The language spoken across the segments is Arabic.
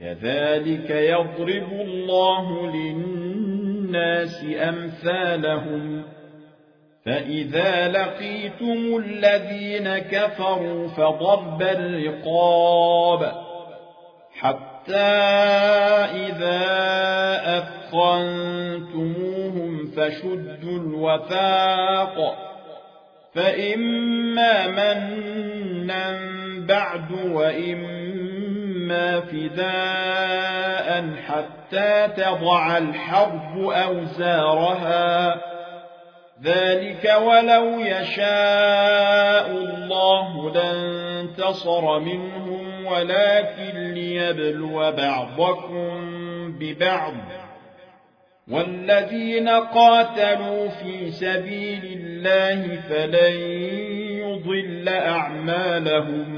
كذلك يضرب الله للناس أمثالهم. فإذا لقيتم الذين كفروا فضرب الرقاب حتى إذا أثخنتموهم فشدوا الوثاق. فإما منا بعد وإما فداء حتى تضع الحرب أوزارها. ذلك ولو يشاء الله لانتصر منهم ولكن ليبلو بعضكم ببعض. والذين قاتلوا في سبيل الله فلن يضل أعمالهم.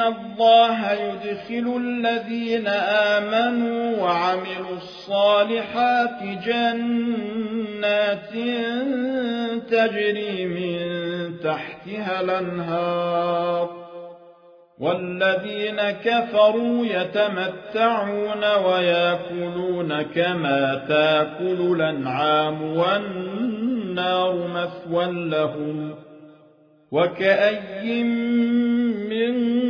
الله يدخل الذين آمنوا وعملوا الصالحات جنات تجري من تحتها الأنهار والذين كفروا يتمتعون وياكلون كما تاكل الانعام والنار مثوى لهم وكأي من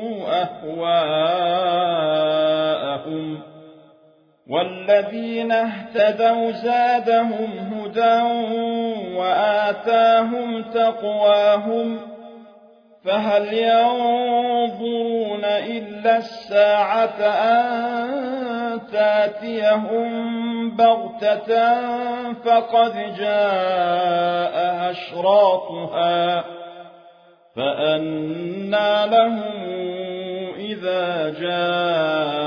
أهواءهم والذين اهتدوا زادهم هدى وآتاهم تقواهم فهل ينظرون إلا الساعة أن تأتيهم بغتة فقد جاء أشراطها فأنا لهم إذا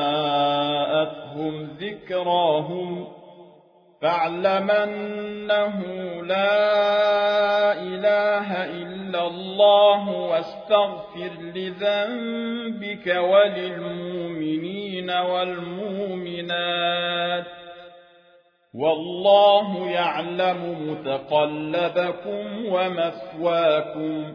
جاءتهم ذكراهم فاعلم أنه لا إله إلا الله واستغفر لذنبك وللمؤمنين والمؤمنات والله يعلم متقلبكم ومثواكم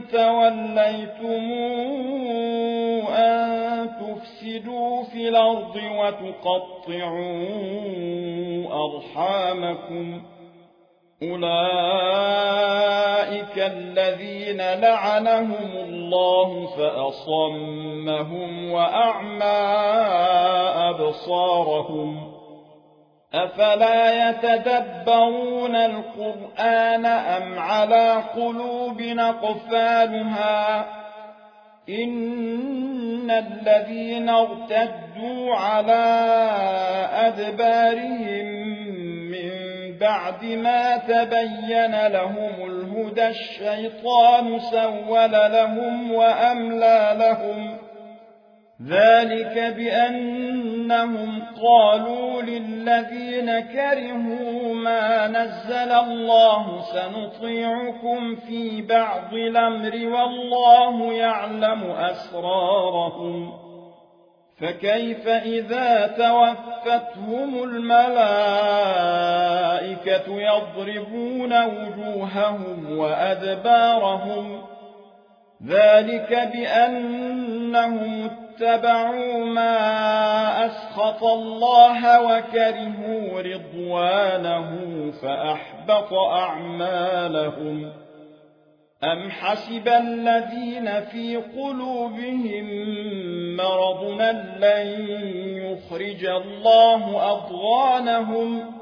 توليتم أن تفسدوا في الأرض وتقطعوا أرحامكم. أولئك الذين لعنهم الله فأصمهم وأعمى أبصارهم. أفلا يتدبرون القرآن أم على قلوب نقفالها إن الذين ارتدوا على أدبارهم من بعد ما تبين لهم الهدى الشيطان سول لهم وأملى لهم ذلك بأنهم قالوا للذين كرهوا ما نزل الله سنطيعكم في بعض الأمر والله يعلم أسرارهم فكيف إذا توفتهم الملائكة يضربون وجوههم وأدبارهم ذلك بأنهم اتبعوا ما أسخط الله وكرهوا رضوانه فأحبط أعمالهم. أم حسب الذين في قلوبهم مرضنا لن يخرج الله أضغانهم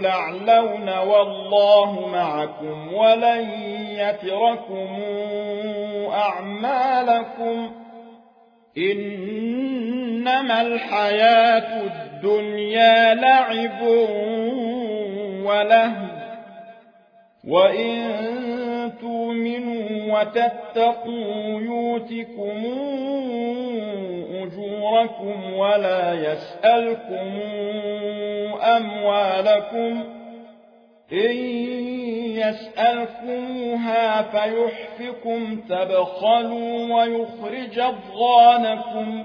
لعلون والله معكم ولن يتركم أعمالكم إنما الحياة الدنيا لعب وله وإن تؤمنوا وتتقوا يوتكم أجوركم ولا يسألكم أموالكم إن يسألكمها فيحفكم تبخلوا ويخرج أضغانكم.